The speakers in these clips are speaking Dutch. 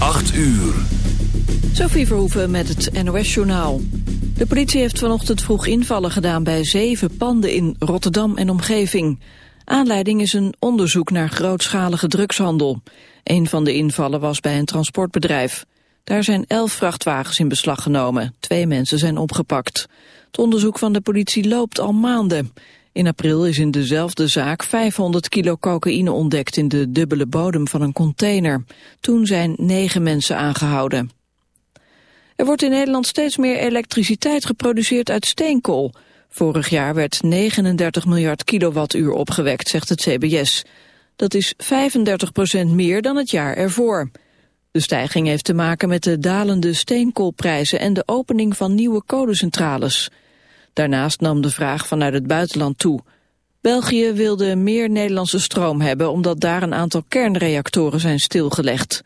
8 uur. Sophie Verhoeven met het NOS-journaal. De politie heeft vanochtend vroeg invallen gedaan bij zeven panden in Rotterdam en omgeving. Aanleiding is een onderzoek naar grootschalige drugshandel. Een van de invallen was bij een transportbedrijf. Daar zijn elf vrachtwagens in beslag genomen. Twee mensen zijn opgepakt. Het onderzoek van de politie loopt al maanden. In april is in dezelfde zaak 500 kilo cocaïne ontdekt in de dubbele bodem van een container. Toen zijn negen mensen aangehouden. Er wordt in Nederland steeds meer elektriciteit geproduceerd uit steenkool. Vorig jaar werd 39 miljard kilowattuur opgewekt, zegt het CBS. Dat is 35 procent meer dan het jaar ervoor. De stijging heeft te maken met de dalende steenkoolprijzen en de opening van nieuwe kolencentrales. Daarnaast nam de vraag vanuit het buitenland toe. België wilde meer Nederlandse stroom hebben omdat daar een aantal kernreactoren zijn stilgelegd.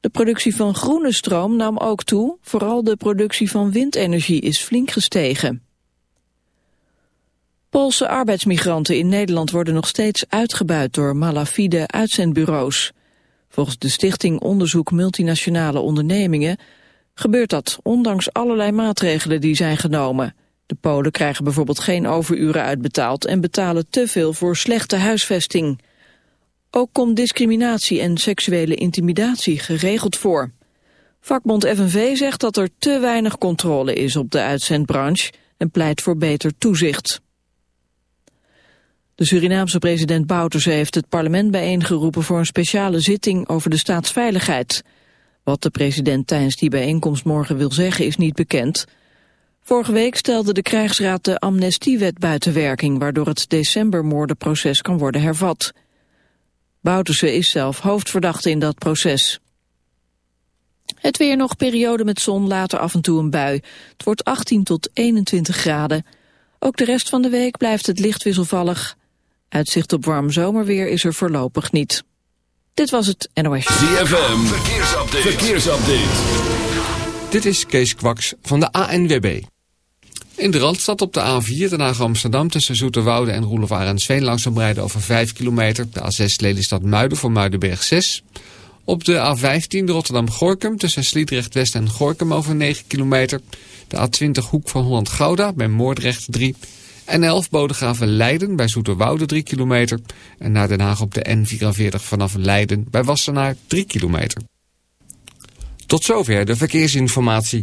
De productie van groene stroom nam ook toe, vooral de productie van windenergie is flink gestegen. Poolse arbeidsmigranten in Nederland worden nog steeds uitgebuit door malafide uitzendbureaus. Volgens de stichting Onderzoek Multinationale Ondernemingen gebeurt dat ondanks allerlei maatregelen die zijn genomen. De Polen krijgen bijvoorbeeld geen overuren uitbetaald en betalen te veel voor slechte huisvesting. Ook komt discriminatie en seksuele intimidatie geregeld voor. Vakbond FNV zegt dat er te weinig controle is op de uitzendbranche en pleit voor beter toezicht. De Surinaamse president Bouterse heeft het parlement bijeengeroepen voor een speciale zitting over de staatsveiligheid. Wat de president tijdens die bijeenkomst morgen wil zeggen is niet bekend. Vorige week stelde de krijgsraad de amnestiewet buiten werking... waardoor het decembermoordenproces kan worden hervat. Bouterse is zelf hoofdverdachte in dat proces. Het weer nog periode met zon, later af en toe een bui. Het wordt 18 tot 21 graden. Ook de rest van de week blijft het licht wisselvallig. Uitzicht op warm zomerweer is er voorlopig niet. Dit was het NOS. ZFM, verkeersupdate. verkeersupdate. Dit is Kees Kwaks van de ANWB. In de Randstad op de A4, Den Haag Amsterdam... tussen Zoeterwoude en Roelevaar en Sveen langzaam rijden over 5 kilometer. De A6 Lelystad Muiden voor Muidenberg 6. Op de A15 Rotterdam-Gorkum tussen Sliedrecht West en Gorkum over 9 kilometer. De A20 Hoek van Holland-Gouda bij Moordrecht 3. En 11 Bodegraven Leiden bij Zoeterwoude 3 kilometer. En naar Den Haag op de N44 vanaf Leiden bij Wassenaar 3 kilometer. Tot zover de verkeersinformatie.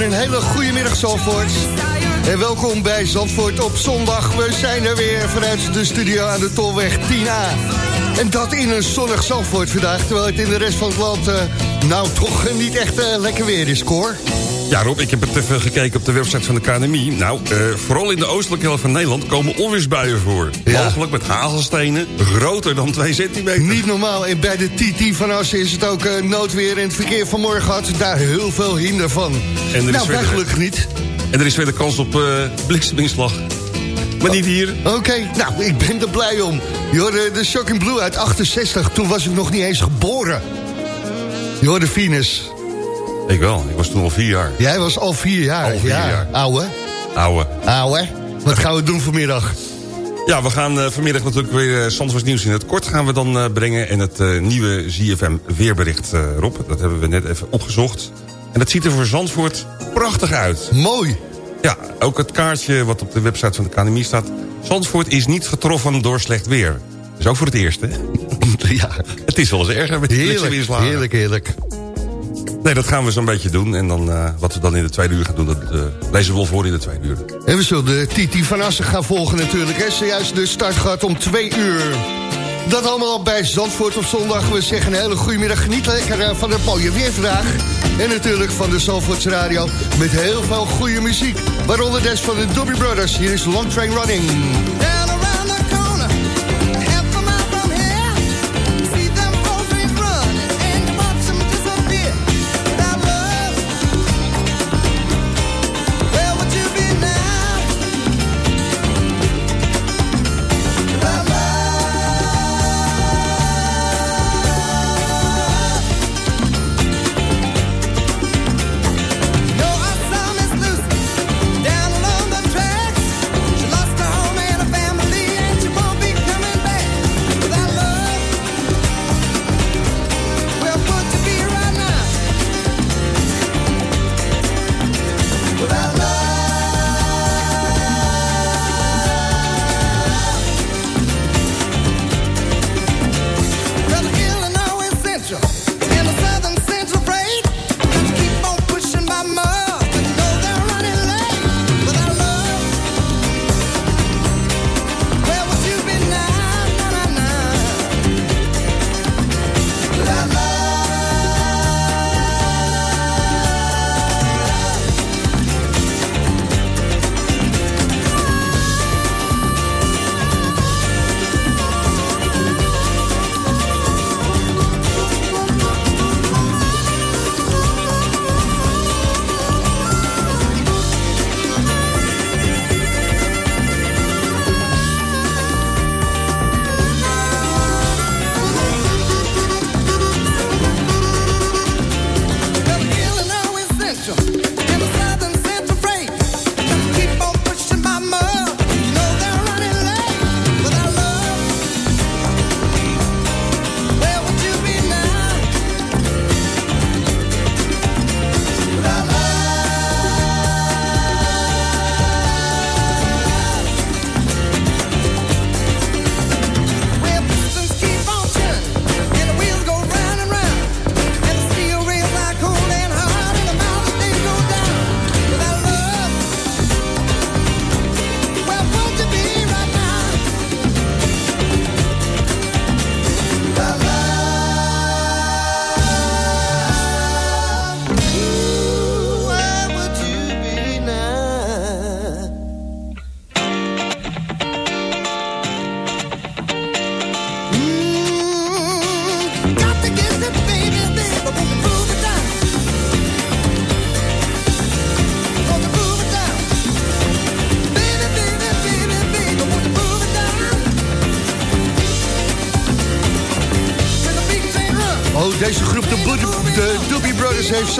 Een hele goede middag Zandvoort. En welkom bij Zandvoort op zondag. We zijn er weer vanuit de studio aan de Tolweg 10A. En dat in een zonnig Zandvoort vandaag, terwijl het in de rest van het land... eh, nou toch niet echt eh, lekker weer is, Cor. Ja Rob, ik heb het even gekeken op de website van de KNMI. Nou, eh, vooral in de oostelijke helft van Nederland komen onweersbuien voor. Ja. Mogelijk met hagelstenen, groter dan 2 centimeter. Niet normaal. En bij de TT van Assen is het ook eh, noodweer. En het verkeer vanmorgen had daar heel veel hinder van. En er is nou, gelukkig niet. En er is weer de kans op eh blikseminslag. Maar niet hier. Oké, nou, ik ben er blij om. Je hoorde de Shocking Blue uit 68. Toen was ik nog niet eens geboren. Je hoorde Venus. Ik wel, ik was toen al vier jaar. Jij was al vier jaar. Al vier ja, jaar. Ouwe. Ouwe. Ouwe. Wat gaan we doen vanmiddag? Ja, we gaan eh, vanmiddag natuurlijk weer uh, nieuws in het kort gaan we dan eh, brengen. En het nieuwe ZFM weerbericht, Rob. Dat hebben we net even opgezocht. En dat ziet er voor Zandvoort prachtig uit. Mooi. Ja, ook het kaartje wat op de website van de KNMI staat. Zandvoort is niet getroffen door slecht weer. Dat is ook voor het eerst, hè? Ja, Het is wel eens erger met heerlijk, heerlijk, heerlijk. Nee, dat gaan we zo'n beetje doen. En dan, eh, wat we dan in de tweede uur gaan doen, dat eh, lezen we wel voor in de tweede uur. En we zullen de TT van Assen gaan volgen natuurlijk. Hè. Zojuist de start gaat om twee uur. Dat allemaal bij Zandvoort op zondag. We zeggen een hele goede middag. Geniet lekker eh, van het mooie weer. En natuurlijk van de Zandvoorts Radio. Met heel veel goede muziek. Waaronder des van de Doobie Brothers. Hier is Long Train Running.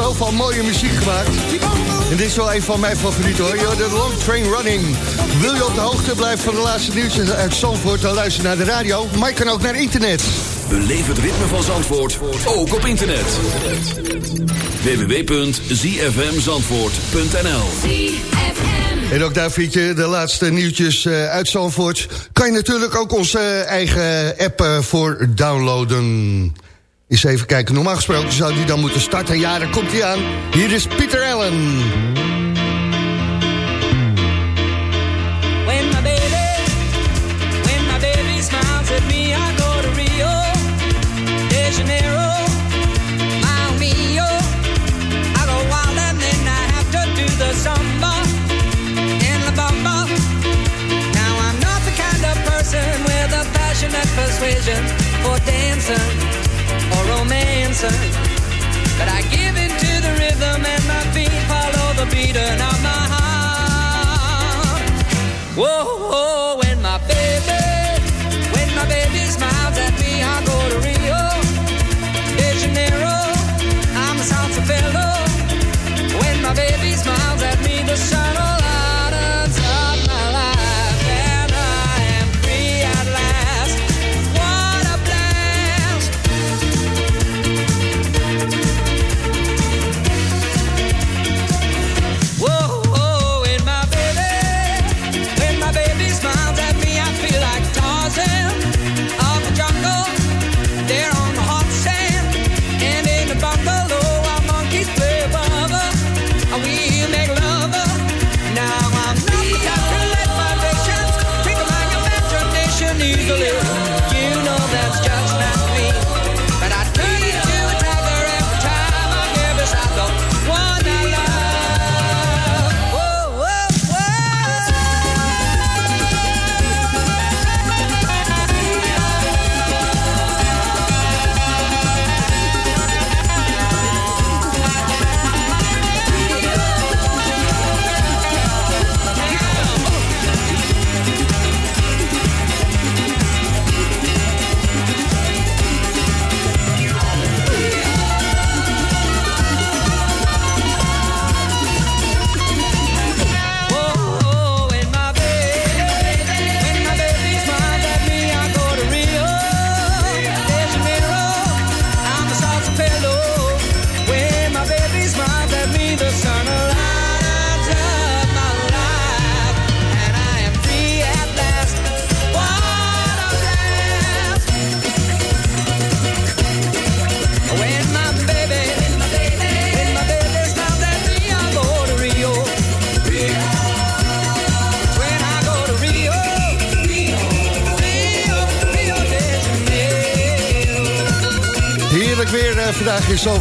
Zoveel mooie muziek gemaakt. En dit is wel een van mijn favorieten hoor. De Long Train Running. Wil je op de hoogte blijven van de laatste nieuws uit Zandvoort... dan luister naar de radio, maar je kan ook naar internet. Beleef het ritme van Zandvoort, ook op internet. www.zfmzandvoort.nl En ook daar vind je de laatste nieuwtjes eh, uit Zandvoort. Kan je natuurlijk ook onze eigen app eh, voor downloaden. Eens even kijken, normaal gesproken zou die dan moeten starten. Ja, daar komt hij aan. Hier is Pieter Allen. When my baby, when my baby smiles me, I go to Rio de Janeiro, Mile Mio. I go wild and then I have to do the samba and la bamba. Now I'm not the kind of person with a passionate persuasion for dancing romancing. But I give in to the rhythm and my feet follow the beating of my heart. Whoa, whoa, when my baby,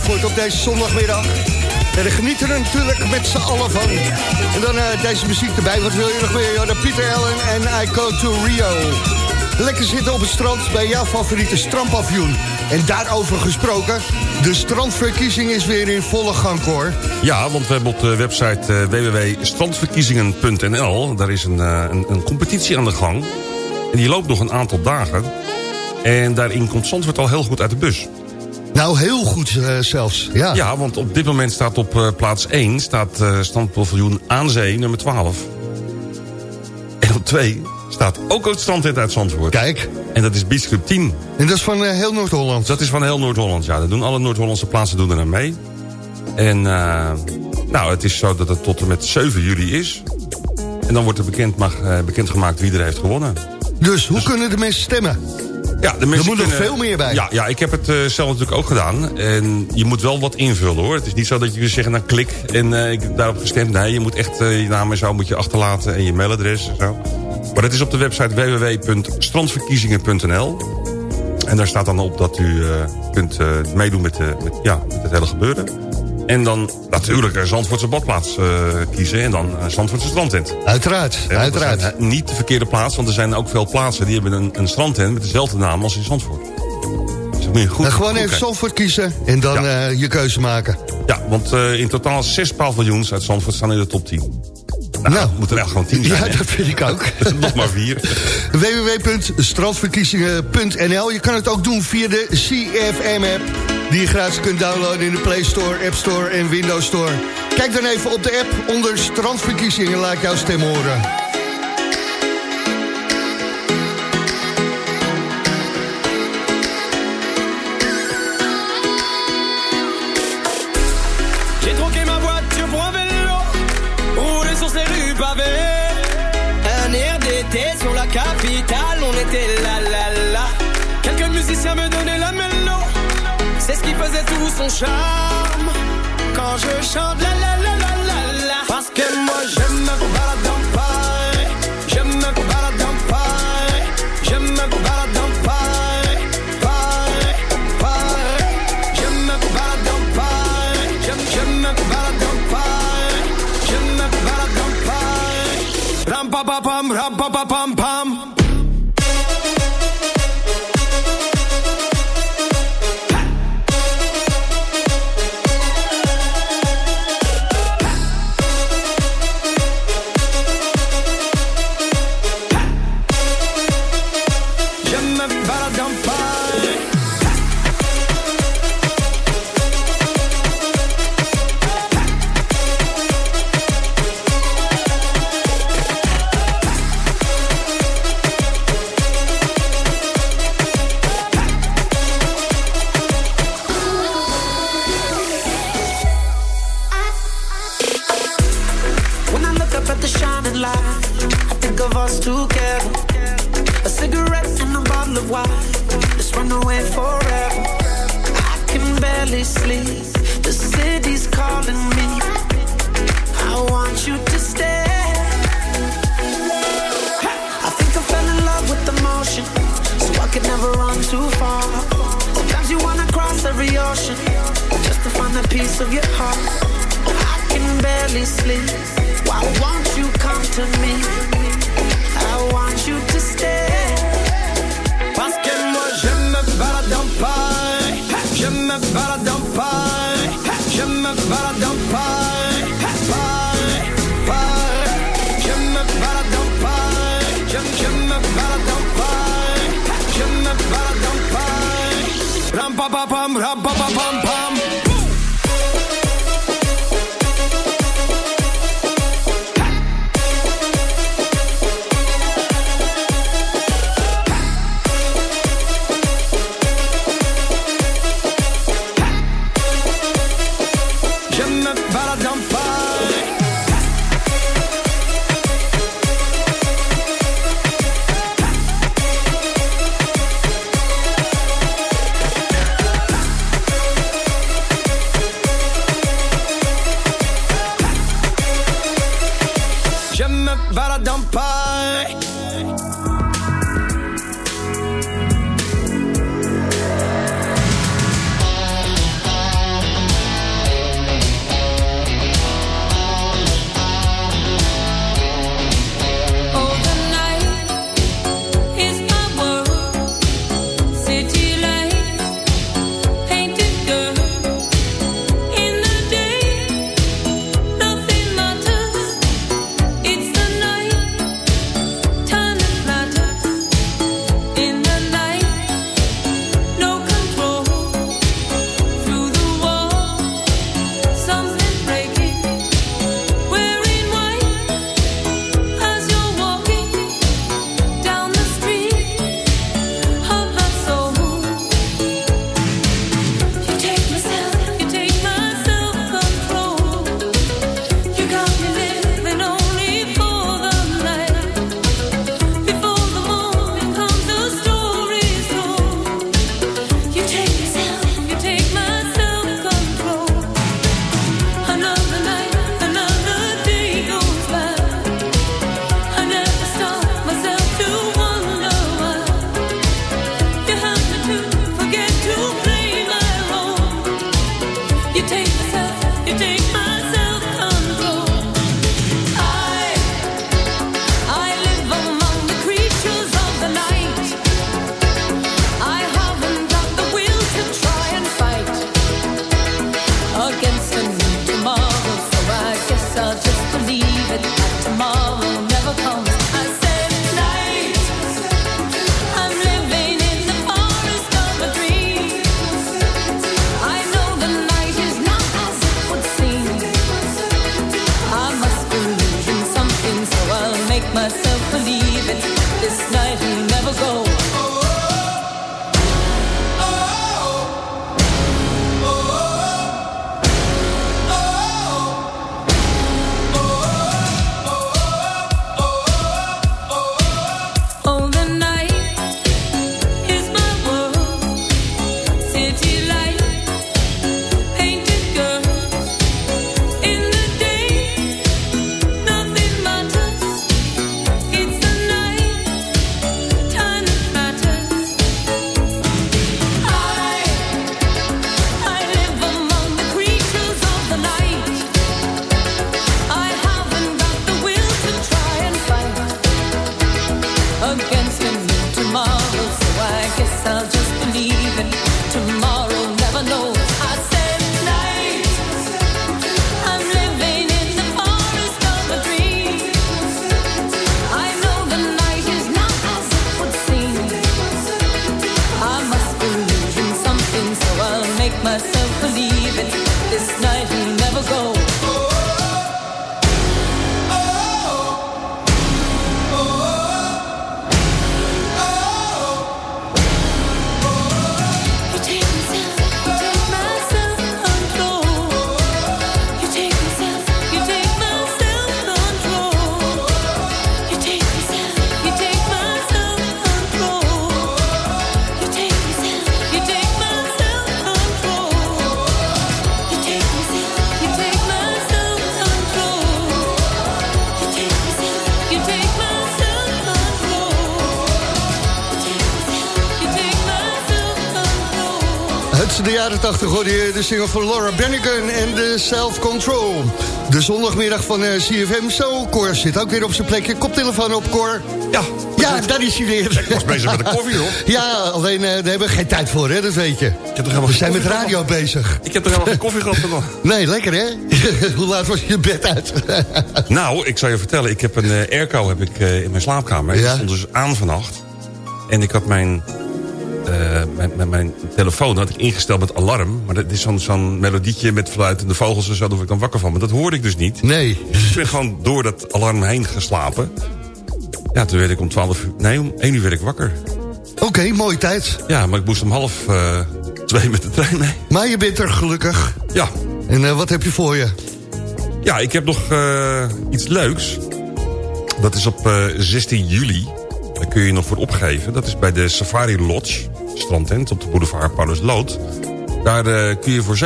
Zandvoort op deze zondagmiddag. En genieten er natuurlijk met z'n allen van. En dan eh, deze muziek erbij. Wat wil je nog meer? Ja, Pieter Allen en I Go to Rio. Lekker zitten op het strand bij jouw favoriete strandpavioen. En daarover gesproken, de strandverkiezing is weer in volle gang, hoor. Ja, want we hebben op de website eh, www.strandverkiezingen.nl... daar is een, eh, een, een competitie aan de gang. En die loopt nog een aantal dagen. En daarin komt Zandvoort al heel goed uit de bus. Nou, heel goed eh, zelfs. Ja. Ja, want op dit moment staat op eh, plaats 1... staat eh strandpaviljoen Aan Zee, nummer 12. En op 2 staat ook het strandtent uit Zandvoort. Kijk, En dat is Beach Club 10. en dat is van heel Noord-Holland. Dat is van heel Noord-Holland, ja. Dat doen alle Noord-Hollandse plaatsen doen er aan mee. En nou, het is zo dat het tot en met 7 juli is. En dan wordt er bekend, mag, bekendgemaakt wie er heeft gewonnen. Dus hoe kunnen de mensen stemmen? Ja, de mensen moet nog kunnen- veel meer bij. Ja, ja ik heb het eh, zelf natuurlijk ook gedaan. En je moet wel wat invullen hoor. Het is niet zo dat je kunt zeggen, nou klik en eh, ik heb daarop gestemd. Nee, je moet echt eh, je naam en zo moet je achterlaten en je mailadres en zo. Maar dat is op de website www.strandverkiezingen.nl. En daar staat dan op dat u kunt meedoen met, de, met, ja, met het hele gebeuren. En dan natuurlijk een Zandvoortse badplaats eh, kiezen en dan een Zandvoortse strandtent. Uiteraard, Ja, uiteraard. zijn, niet de verkeerde plaats, want er zijn ook veel plaatsen... die hebben een, een strandtent met dezelfde naam als in Zandvoort. Dus dat moet je goed, En gewoon goed even kijken. Zandvoort kiezen en dan Ja. eh, je keuze maken. Ja, want eh, in totaal zes paviljoens uit Zandvoort staan in de top 10. Nou, Nou. moet er echt gewoon tien zijn. Ja, hè? dat vind ik ook. Nog maar vier. www.strandverkiezingen.nl Je kan het ook doen via de CFM-app... die je gratis kunt downloaden in de Play Store, App Store en Windows Store. Kijk dan even op de app onder Strandverkiezingen. Laat jouw stem horen. quand je chante la la la la la la. Parce que moi j'aime me balader en Paris, j'aime me balader en Paris, j'aime me balader en Paris, Paris, Paris. J'aime me balader en Paris, j'aime j'aime me balader en Paris, j'aime me balader en Paris. Ram pa pa pam, ram pa pa pam pam. take myself, you take myself. Jaren 80 hoorde je de single van Laura Branigan en de Self Control. De zondagmiddag van eh, CFM. Zo, Cor zit ook weer op zijn plekje. Koptelefoon op, Cor. Ja. Ja, daar is hij weer. Ik was bezig met de koffie, hoor. Ja, alleen eh, daar hebben we geen tijd voor, hè, dat weet je. Ik heb We zijn met radio bezig. Ik heb er helemaal geen koffie gehad vandaag. Nee, lekker hè? Hoe laat was je bed uit? Nou, ik zal je vertellen. Ik heb een eh, airco heb ik, in mijn slaapkamer. Ja. stond dus aan vannacht. En ik had mijn, eh, mijn, telefoon had ik ingesteld met alarm. Maar dat is zo'n zo'n melodietje met fluitende vogels en zo. Daar word ik dan wakker van. Maar dat hoorde ik dus niet. Nee. Dus ik ben gewoon door dat alarm heen geslapen. Ja, toen werd ik om 12 uur... Nee, om 1 uur werd ik wakker. Oké, mooie tijd. Ja, maar ik moest om half eh, twee met de trein mee. Maar je bent er gelukkig. Ja, En eh, wat heb je voor je? Ja, ik heb nog iets leuks. Dat is op eh, 16 juli. Daar kun je je nog voor opgeven. Dat is bij de Safari Lodge, strandtent op de boulevard Paulus Lood. Daar eh, kun je voor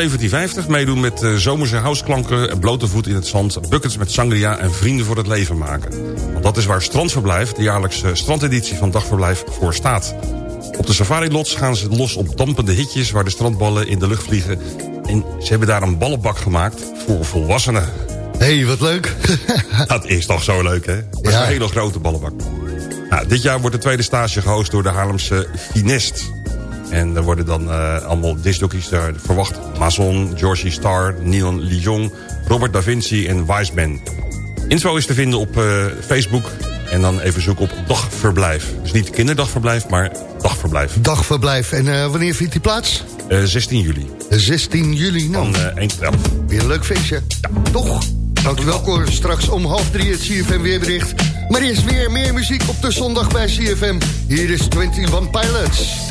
17,50 meedoen met eh, zomerse houseklanken... en blote voet in het zand, buckets met sangria en vrienden voor het leven maken. Want dat is waar Strandverblijf, de jaarlijkse strandeditie van Dagverblijf, voor staat. Op de Safari Lodge gaan ze los op dampende hitjes... waar de strandballen in de lucht vliegen. En ze hebben daar een ballenbak gemaakt voor volwassenen. Hé, hey, wat leuk. Dat is toch zo leuk, hè? Dat is Ja. een hele grote ballenbak. Nou, dit jaar wordt de tweede stage gehost door de Haarlemse Finest. En er worden dan eh, allemaal discjockeys daar verwacht. Mazon, Georgie Star, Neon Lyon, Robert Da Vinci en Wiseman. Info is te vinden op eh, Facebook. En dan even zoeken op dagverblijf. Dus niet kinderdagverblijf, maar dagverblijf. Dagverblijf. En eh, wanneer vindt die plaats? Eh 16 juli. 16 juli. Nou, Van eh 1 tot 11. weer een leuk feestje. Ja, toch? Dankjewel, Cor. Straks om half drie het CFM weerbericht. Maar er is weer meer muziek op de zondag bij CFM. Hier is 21 Pilots.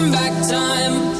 we could turn back time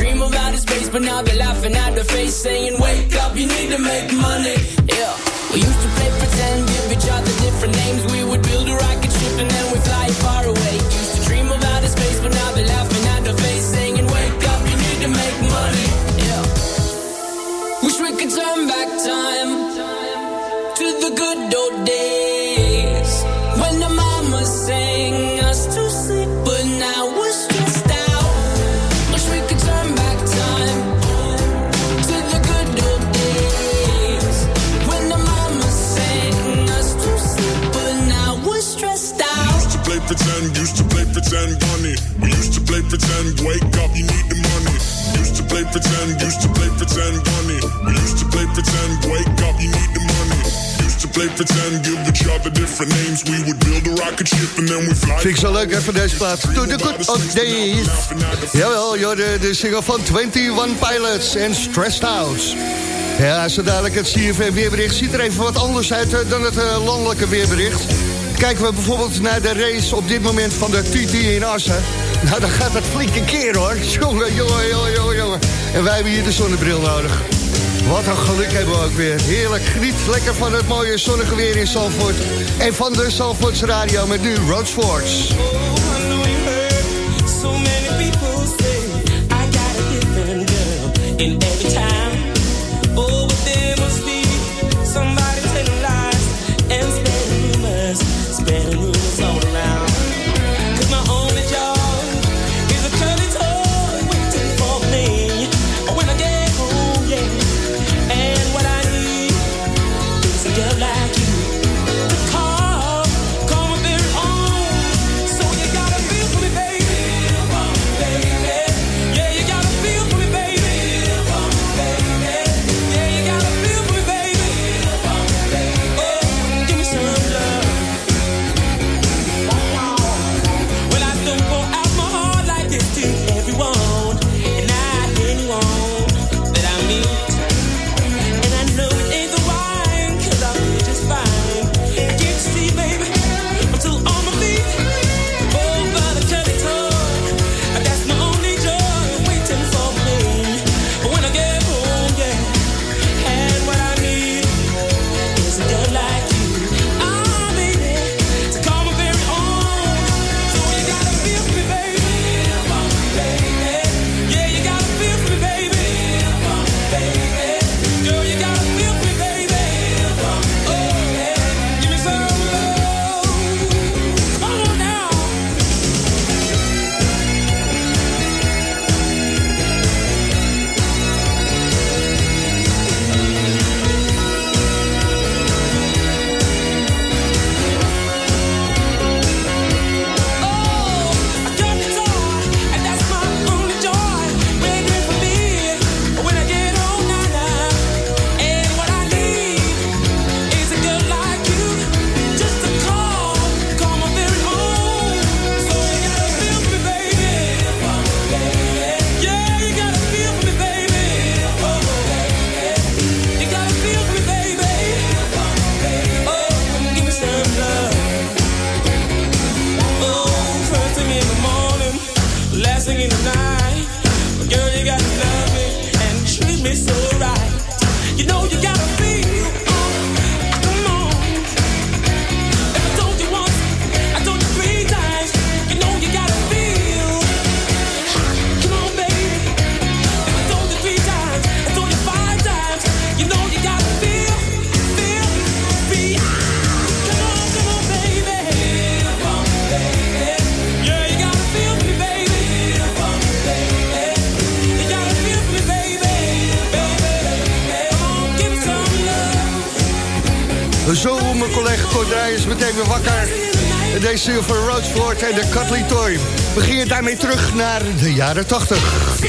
but now they're laughing at the face, saying, Wake up, you need to make money. Yeah. We used to play pretend, give each other different names. We would build a rocket ship and then we fly far away. Pretend, bunny. We used to play pretend, wake up, you need the money. Used to play pretend, used to play pretend, bunny. We used to play pretend, wake up, you need the money. Used to play pretend, give each other different names. We would build a rocket ship and then we fly. Vind ik zo leuk even deze plaats. To the good old days. Jawel, joh, de, de single van 21 Pilots en Stressed Out. Ja, zo dadelijk het CFM weerbericht ziet er even wat anders uit dan het eh, landelijke weerbericht. Kijken we bijvoorbeeld naar de race op dit moment van de TT in Assen. Nou, dan gaat het flinke keer hoor. Jongen, jongen, jongen, jongen. En wij hebben hier de zonnebril nodig. Wat een geluk hebben we ook weer. Heerlijk, geniet lekker van het mooie zonnige weer in Zandvoort. En van de Zandvoorts Radio met nu Roadsports. So many people say De Cutley Toy. We gingen daarmee terug naar de jaren 80.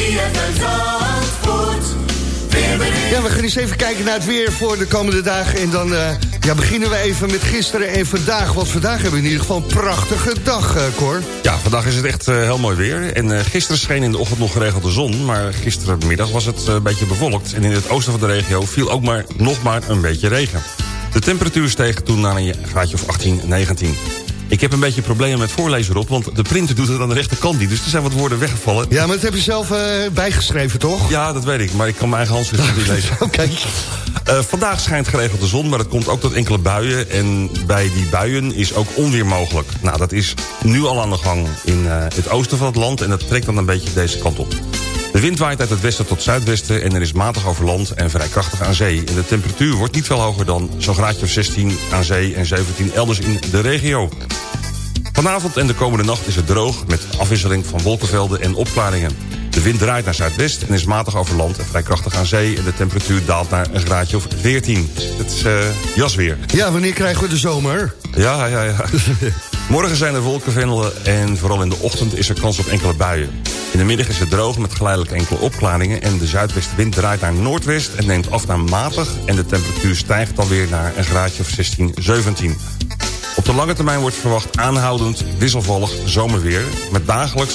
Ja, we gaan eens even kijken naar het weer voor de komende dagen. En dan eh, ja, beginnen we even met gisteren en vandaag. Want vandaag hebben we in ieder geval een prachtige dag, eh, Cor. Ja, vandaag is het echt eh, heel mooi weer. En gisteren scheen in de ochtend nog geregeld de zon. Maar gisterenmiddag was het een beetje bewolkt. En in het oosten van de regio viel ook maar nog maar een beetje regen. De temperatuur steeg toen naar een graadje of 18, 19. Ik heb een beetje problemen met voorlezen op, want de printer doet het aan de rechterkant niet. Dus er zijn wat woorden weggevallen. Ja, maar dat heb je zelf eh, bijgeschreven, toch? Ja, dat weet ik, maar ik kan mijn eigen handschrift niet lezen. Oké. Eh, vandaag schijnt geregeld de zon, maar dat komt ook tot enkele buien. En bij die buien is ook onweer mogelijk. Nou, dat is nu al aan de gang in eh, het oosten van het land... en dat trekt dan een beetje deze kant op. De wind waait uit het westen tot zuidwesten... en er is matig over land en vrij krachtig aan zee. En de temperatuur wordt niet veel hoger dan zo'n graadje of 16 aan zee... en 17 elders in de regio. Vanavond en de komende nacht is het droog... met afwisseling van wolkenvelden en opklaringen. De wind draait naar zuidwest en is matig over land... en vrij krachtig aan zee en de temperatuur daalt naar een graadje of 14. Het is eh jasweer. Ja, wanneer krijgen we de zomer? Ja, ja, ja. Morgen zijn er wolkenvelden en vooral in de ochtend is er kans op enkele buien. In de middag is het droog met geleidelijk enkele opklaringen... en de zuidwestenwind draait naar noordwest en neemt af naar matig... en de temperatuur stijgt alweer naar een graadje of 16, 17. Op de lange termijn wordt verwacht aanhoudend wisselvallig zomerweer... met dagelijks,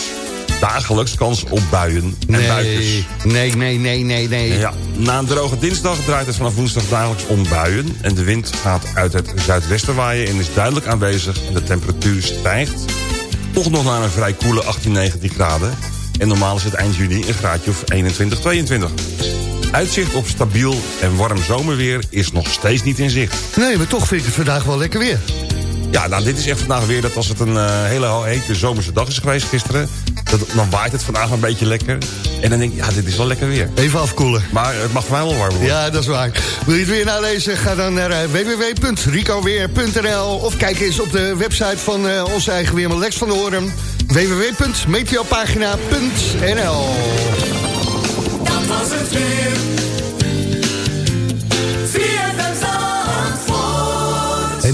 dagelijks kans op buien en buitjes. nee, nee, nee, nee, nee. Ja, na een droge dinsdag draait het vanaf woensdag dagelijks om buien... en de wind gaat uit het zuidwesten waaien en is duidelijk aanwezig... en de temperatuur stijgt toch nog naar een vrij koele 18, 19 graden... en normaal is het eind juni een graadje of 21, 22. Uitzicht op stabiel en warm zomerweer is nog steeds niet in zicht. Nee, maar toch vind ik het vandaag wel lekker weer. Ja, nou, dit is echt vandaag weer dat als het een eh, hele hete zomerse dag is geweest gisteren... Dat, dan waait het vandaag een beetje lekker. En dan denk ik, ja, dit is wel lekker weer. Even afkoelen. Maar het mag voor mij wel warm worden. Ja, dat is waar. Wil je het weer nalezen? Ga dan naar eh, www.ricoweer.nl of kijk eens op de website van eh, onze eigen weerman Lex van de Hoorn. www.meteopagina.nl Dat was het weer.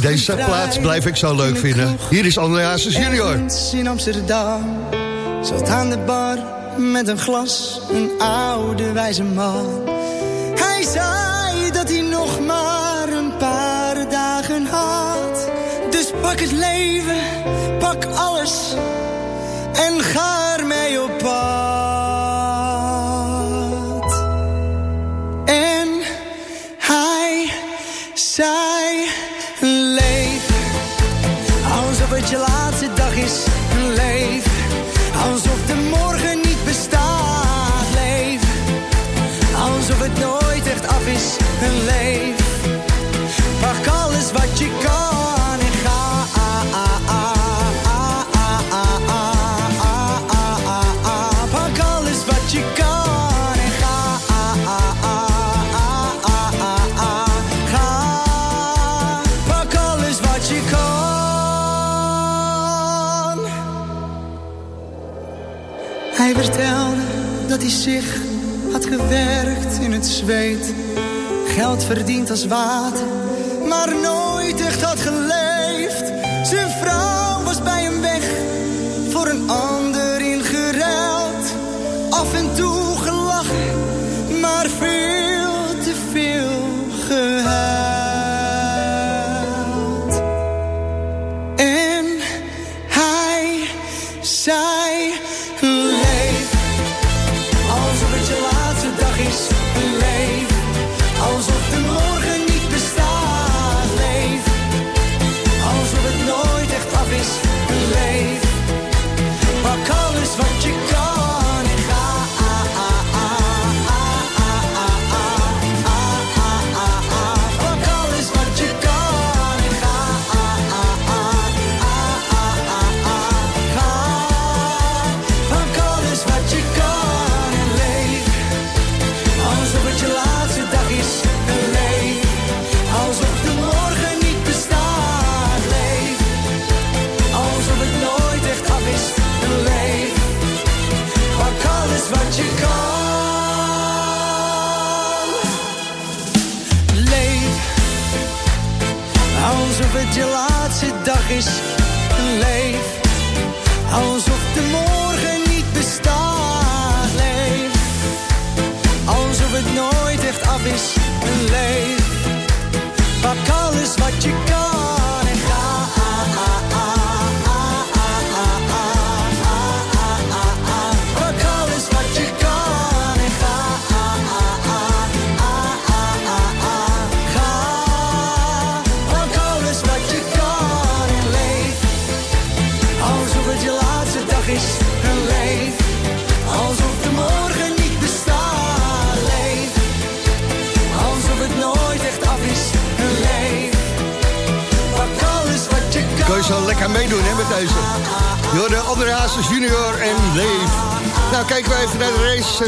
Deze plaats blijf ik zo leuk vinden. Hier is André Hazes junior. In Amsterdam zat aan de bar met een glas een oude wijze man. Hij zei dat hij nog maar een paar dagen had. Dus pak het leven, pak alles zich had gewerkt in het zweet. Geld verdiend als water, maar nooit echt had geleefd. Laatste dag is.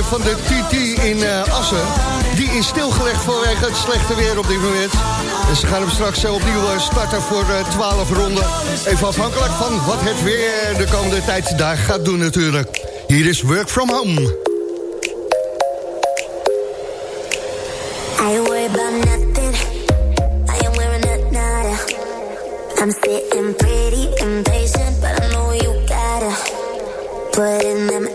Van de TT in eh, Assen. Die is stilgelegd vanwege het slechte weer op dit moment. Dus ze gaan hem straks eh, opnieuw eh, starten voor eh, 12 ronden. Even afhankelijk van wat het weer de komende tijd daar gaat doen natuurlijk. Hier is Work From Home. I worried about nothing. I am wearing a nada. I'm sitting pretty impatient, but I know you gotta put in them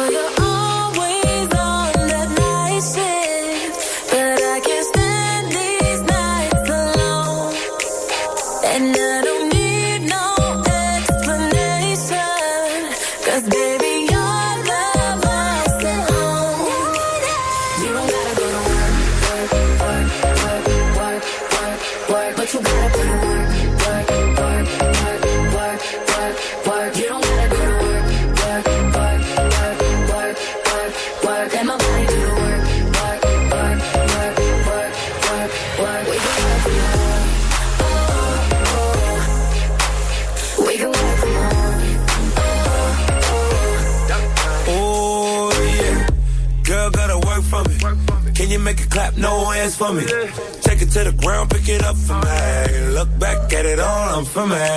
for me. Take it to the ground, pick it up for me. Look back at it all, I'm for me.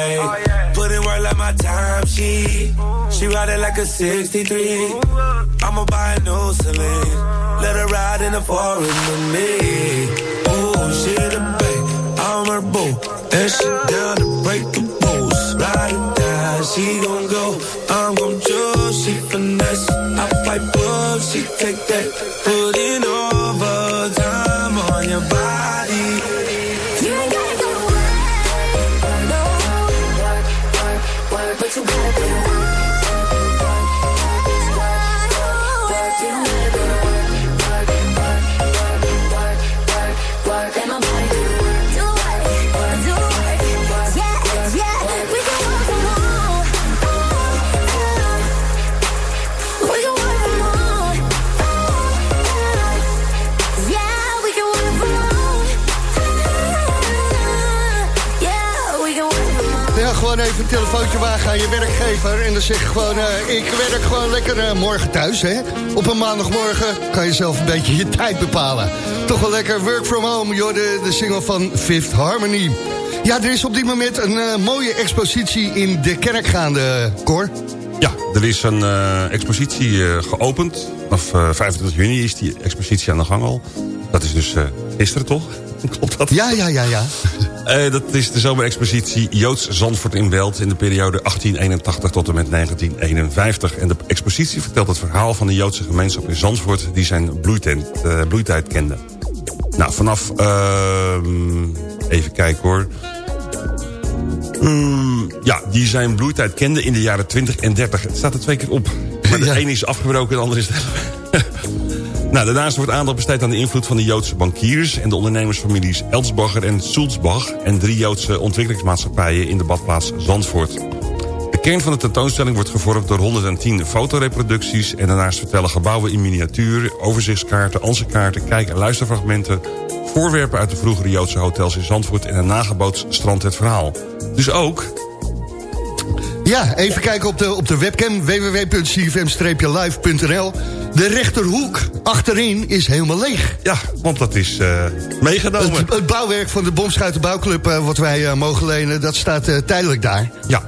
Put in work like my time she. She ride it like a 63. I'ma buy a new Celine. Let her ride in the forest with me. Oh, she the babe, I'm her boo. And she down to break the rules. Ride or die, she gon' go. I'm gon' choose, she finesse. I fight, up, she take that. Een telefoontje wagen aan je werkgever. En dan zeg je gewoon, eh, ik werk gewoon lekker eh, morgen thuis. Hè? Op een maandagmorgen kan je zelf een beetje je tijd bepalen. Toch wel lekker work from home, joh, de, de single van Fifth Harmony. Ja, er is op dit moment een eh, mooie expositie in de kerk gaande, Cor. Ja, er is een expositie geopend. Eh, 25 juni is die expositie aan de gang al. Dat is dus gisteren, toch? Klopt dat? Ja, ja, ja, ja. Eh, dat is de zomerexpositie Joods Zandvoort in Belt... in de periode 1881 tot en met 1951. En de expositie vertelt het verhaal van de Joodse gemeenschap in Zandvoort... die zijn bloeitent, eh, bloeitijd kende. Nou, vanaf... ehm, even kijken hoor... Mm, ja, die zijn bloeitijd kende in de jaren 20 en 30. Het staat er twee keer op. Maar de ene is afgebroken, de andere is... nou, daarnaast wordt aandacht besteed aan de invloed van de Joodse bankiers... en de ondernemersfamilies Elsbacher en Sulzbach... en drie Joodse ontwikkelingsmaatschappijen in de badplaats Zandvoort. De kern van de tentoonstelling wordt gevormd door 110 fotoreproducties... en daarnaast vertellen gebouwen in miniatuur, overzichtskaarten, ansichtkaarten... kijk- en luisterfragmenten, voorwerpen uit de vroegere Joodse hotels in Zandvoort... en een nagebootst strand het verhaal. Dus ook Ja, even kijken op de, op de webcam www.cfm-live.nl. De rechterhoek achterin is helemaal leeg. Ja, want dat is eh, meegenomen. Het, het bouwwerk van de Bomschuitenbouwclub eh, wat wij eh, mogen lenen, dat staat tijdelijk daar. Ja.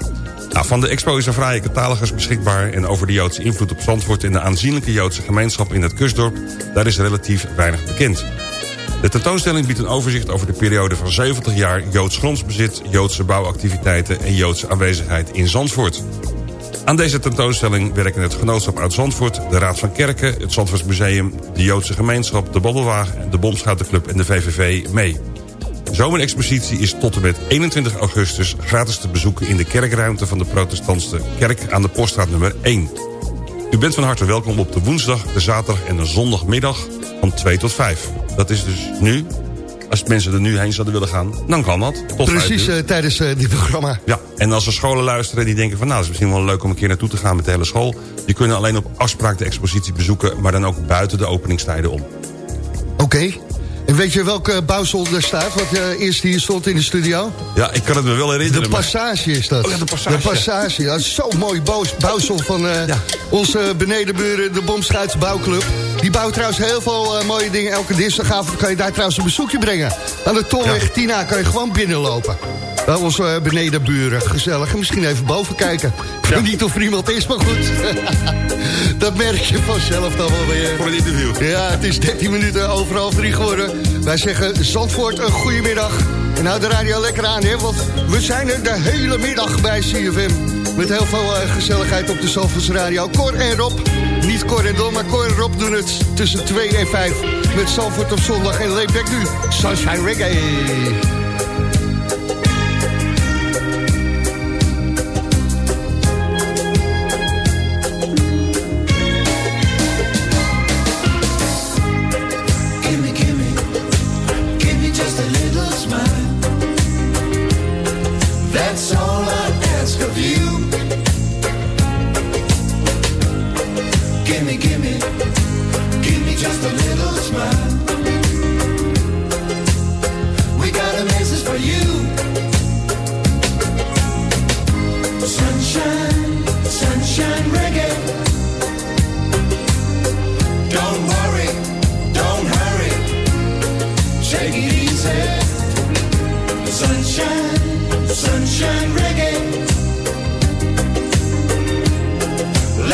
Nou, van de expo is er vrije catalogus beschikbaar... en over de Joodse invloed op Zandvoort... en de aanzienlijke Joodse gemeenschap in het kustdorp... daar is relatief weinig bekend. De tentoonstelling biedt een overzicht over de periode van 70 jaar... Joods grondsbezit, Joodse bouwactiviteiten... en Joodse aanwezigheid in Zandvoort. Aan deze tentoonstelling werken het Genootschap uit Zandvoort... de Raad van Kerken, het Zandvoortsmuseum... de Joodse Gemeenschap, de Babbelwagen... de Bomschoutenclub en de VVV mee. De zomerexpositie is tot en met 21 augustus gratis te bezoeken... in de kerkruimte van de protestantse kerk aan de poststraat nummer 1. U bent van harte welkom op de woensdag, de zaterdag en de zondagmiddag van 2 tot 5. Dat is dus nu. Als mensen er nu heen zouden willen gaan, dan kan dat. Tot Precies 5 uur. eh, tijdens eh, dit programma. Ja, en als er scholen luisteren die denken van... nou, het is misschien wel leuk om een keer naartoe te gaan met de hele school... die kunnen alleen op afspraak de expositie bezoeken... maar dan ook buiten de openingstijden om. Oké. En weet je welke bouwsel er staat, wat eh, eerst hier stond in de studio? Ja, ik kan het me wel herinneren. De maar- passage is dat. Oh ja, de Passage. De passage, dat is zo'n mooi bouws- bouwsel van eh, onze benedenburen, de Bomschuits Bouwclub. Bouwt trouwens heel veel eh, mooie dingen. Elke dinsdagavond kan je daar trouwens een bezoekje brengen. Aan de Tolweg Tina kan je gewoon binnenlopen. Bij onze eh, benedenburen, gezellig. En misschien even boven kijken. Ik weet niet of er iemand is, maar goed. dat merk je vanzelf dan wel weer. Voor een interview. Ja, het is 13 minuten over half drie geworden. Wij zeggen Zandvoort een goede middag. En houd de radio lekker aan, hè, want we zijn er de hele middag bij CFM. Met heel veel eh, gezelligheid op de Zandvoorts Radio. Cor en Rob, niet Cor en Don, maar Cor en Rob doen het tussen 2 en 5. Met Zandvoort op zondag en Layback nu. Sunshine Reggae.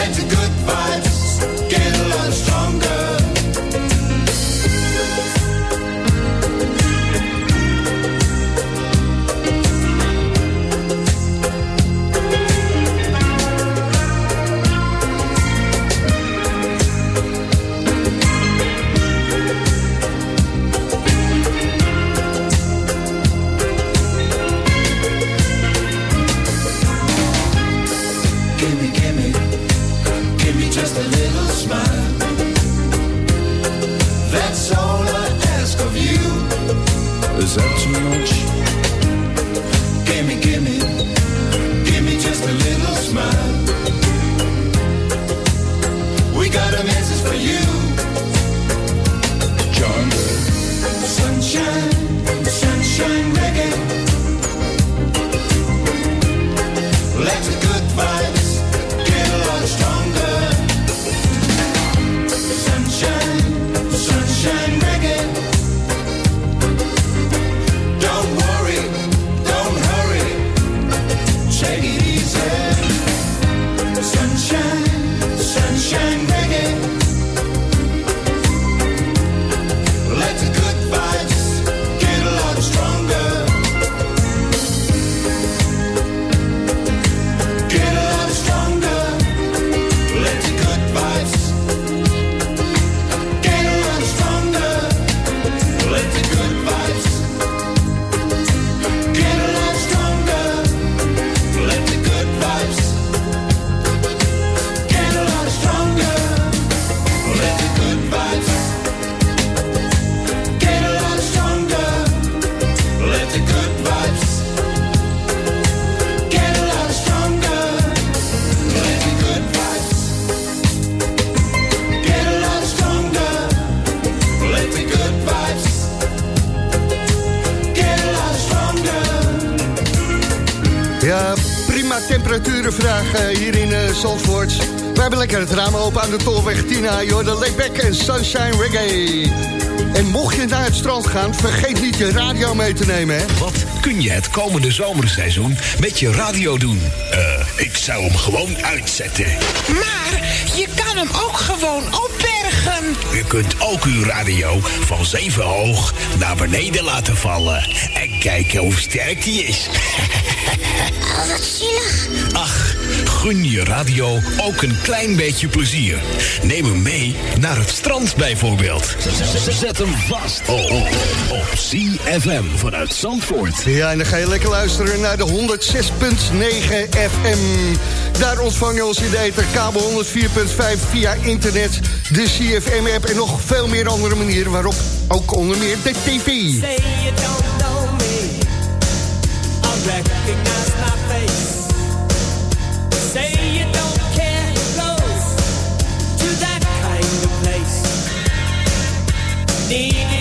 Let the good vibes Zandvoort. Wij hebben lekker het raam open aan de Tolweg Tina. De Lekbek en Sunshine Reggae. En mocht je naar het strand gaan, vergeet niet je radio mee te nemen, hè? Wat kun je het komende zomerseizoen met je radio doen? Eh, ik zou hem gewoon uitzetten. Maar je kan hem ook gewoon opbergen. Je kunt ook uw radio van zeven hoog naar beneden laten vallen. En kijken hoe sterk die is. Oh, wat zielig. Ach, Gun je radio ook een klein beetje plezier. Neem hem mee naar het strand bijvoorbeeld. Zet hem vast op CFM vanuit Zandvoort. Ja, en dan ga je lekker luisteren naar de 106.9 FM. Daar ontvang je ons in de kabel 104.5 via internet, de CFM-app... en nog veel meer andere manieren waarop ook onder meer de tv. Say you don't know me. need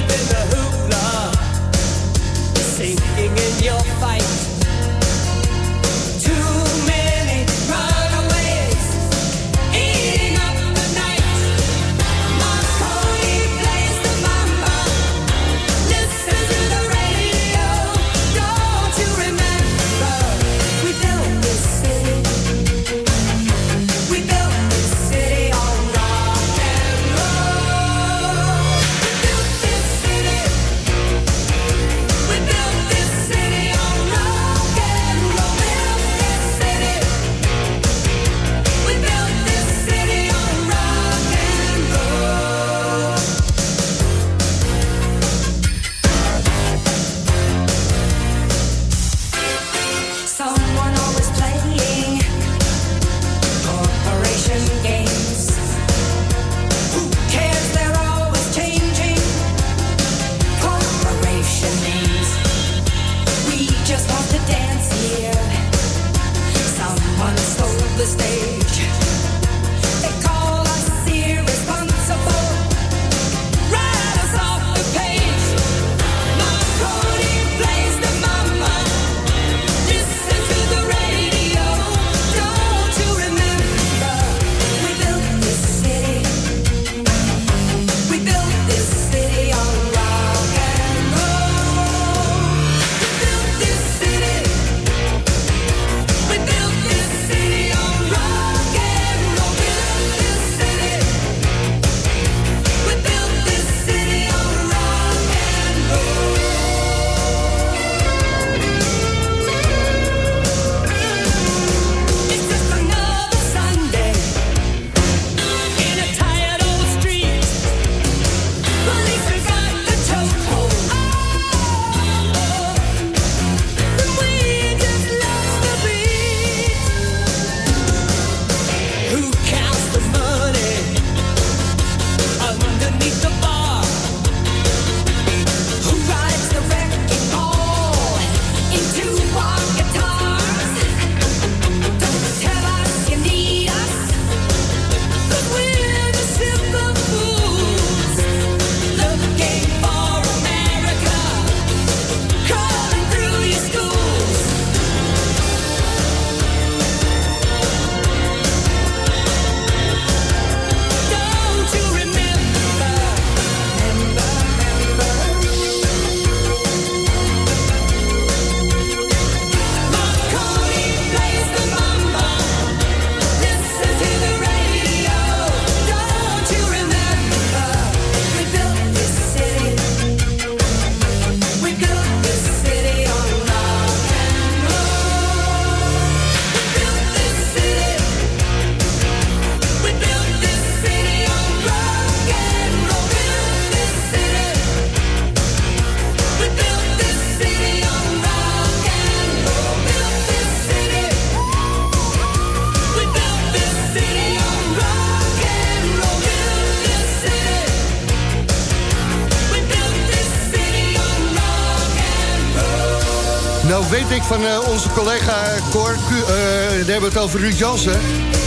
kritiek van eh, onze collega Cor, uh, daar hebben we het over Ruud Jansen...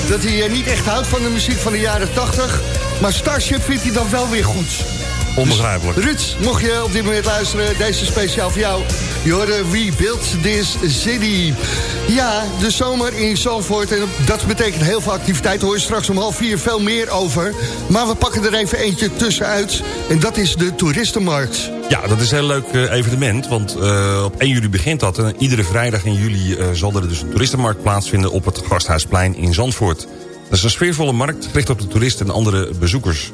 dat hij eh, niet echt houdt van de muziek van de jaren 80... maar Starship vindt hij dan wel weer goed. Onbegrijpelijk. Dus, Ruud, mocht je op dit moment luisteren, deze speciaal voor jou. Je hoorde We Built This City. Ja, de zomer in Zandvoort. En dat betekent heel veel activiteit. Hoor je straks om half vier veel meer over. Maar we pakken er even eentje tussenuit. En dat is de toeristenmarkt. Ja, dat is een heel leuk eh, evenement, want eh, op 1 juli begint dat. En iedere vrijdag in juli eh, zal er dus een toeristenmarkt plaatsvinden... op het Gasthuisplein in Zandvoort. Dat is een sfeervolle markt, gericht op de toeristen en andere bezoekers.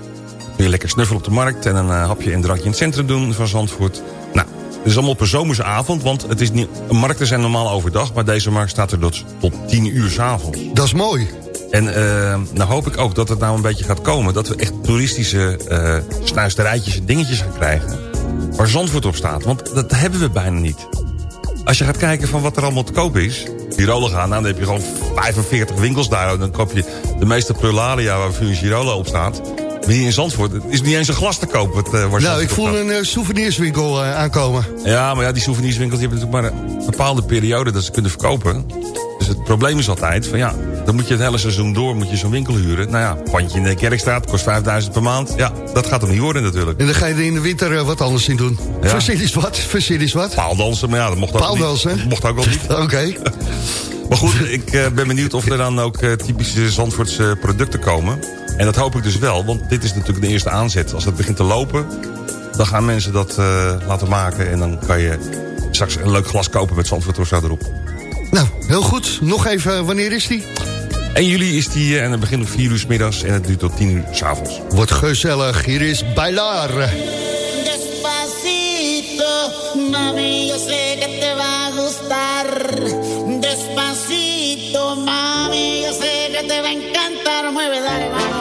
Kun je lekker snuffelen op de markt en een hapje en drankje in het centrum doen van Zandvoort. Nou, het is allemaal op een zomerse avond, want het is niet, markten zijn normaal overdag... maar deze markt staat er tot, tot 10 uur s'avonds. Dat is mooi. En eh, nou hoop ik ook dat het nou een beetje gaat komen... dat we echt toeristische eh snuisterijtjes en dingetjes gaan krijgen... waar Zandvoort op staat, want dat hebben we bijna niet. Als je gaat kijken van wat er allemaal te koop is... Girolo gaan, nou, dan heb je gewoon 45 winkels daar... en dan koop je de meeste prularia waar een Girolo op staat... Maar hier in Zandvoort het is niet eens een glas te koop. Wat, eh, waar Nou, ik voel een eh, souvenirswinkel eh, aankomen. Ja, maar ja, die souvenirswinkels die hebben natuurlijk maar een bepaalde periode dat ze kunnen verkopen. Dus het probleem is altijd van ja, dan moet je het hele seizoen door moet je zo'n winkel huren. Nou ja, pandje in de Kerkstraat kost 5000 per maand. Ja, dat gaat hem niet worden natuurlijk. En dan ga je er in de winter eh, wat anders in doen. Ja. Verzin is wat, verzin is wat. Paaldansen, maar ja, dat mocht ook Paaldansen? niet. Dat mocht ook al niet. Oké. Maar goed, ik eh, ben benieuwd of er dan ook eh, typische Zandvoortse producten komen. En dat hoop ik dus wel, want dit is natuurlijk de eerste aanzet. Als het begint te lopen, dan gaan mensen dat laten maken... en dan kan je straks een leuk glas kopen met Zandvoort Rosso erop. Nou, heel goed. Nog even, wanneer is die? 1 juli is die eh, en het begint om 4 uur s middags en het duurt tot 10 uur s avonds. Wordt gezellig. Hier is Bailar. Despacito, mami, yo sé que te va a gustar. Despacito, mami, yo sé que te va a encantar. Mueve, dale, vamos.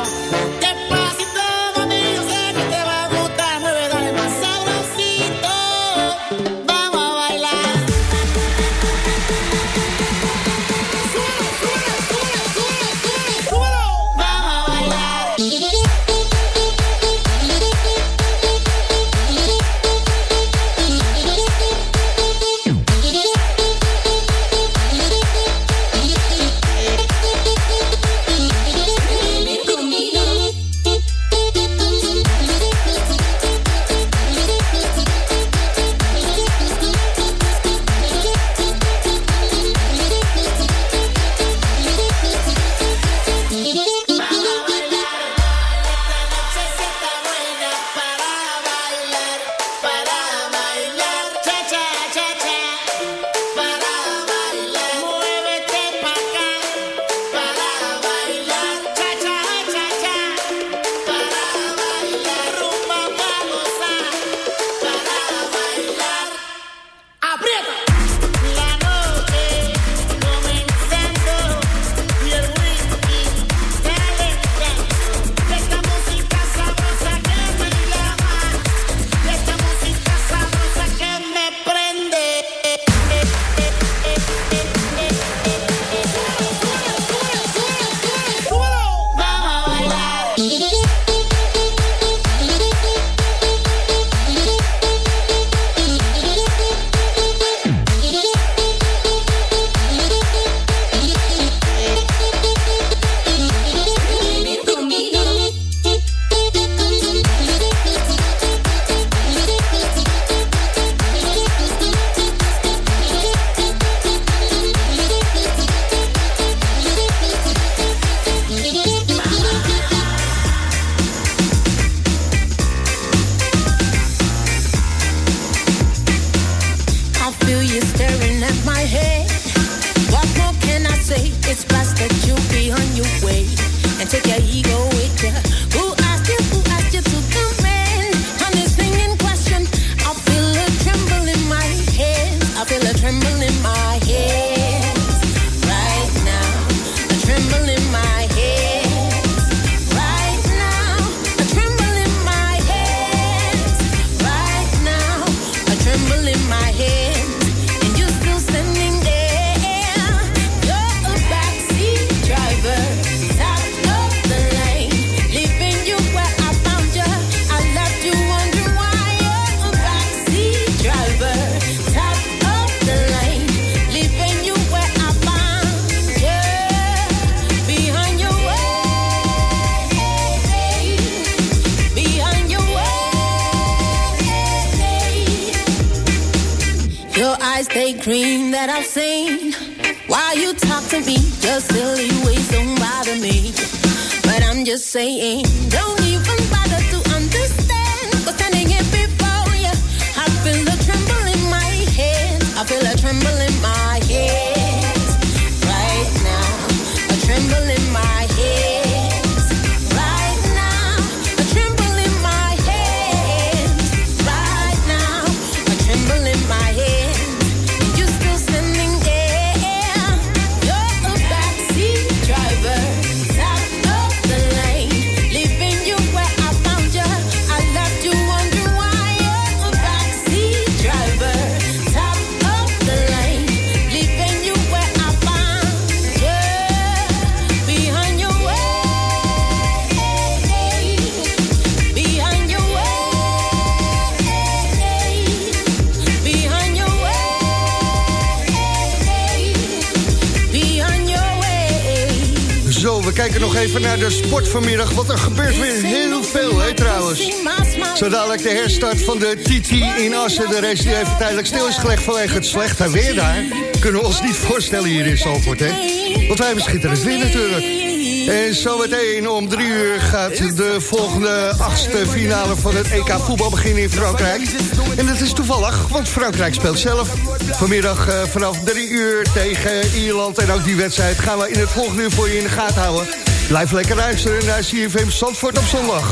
Kijken nog even naar de sport vanmiddag. Want er gebeurt weer heel veel, hè trouwens. Zo dadelijk de herstart van de TT in Assen. De race die even tijdelijk stil is gelegd vanwege het slechte weer daar. Kunnen we ons niet voorstellen hier in Zandvoort, hè? Want wij hebben schitterend weer natuurlijk. En zometeen om drie uur gaat de volgende achtste finale van het EK voetbal beginnen in Frankrijk. En dat is toevallig, want Frankrijk speelt zelf. Vanmiddag eh, vanaf drie uur tegen Ierland. En ook die wedstrijd gaan we in het volgende uur voor je in de gaten houden. Blijf lekker luisteren naar CFM Zandvoort op zondag.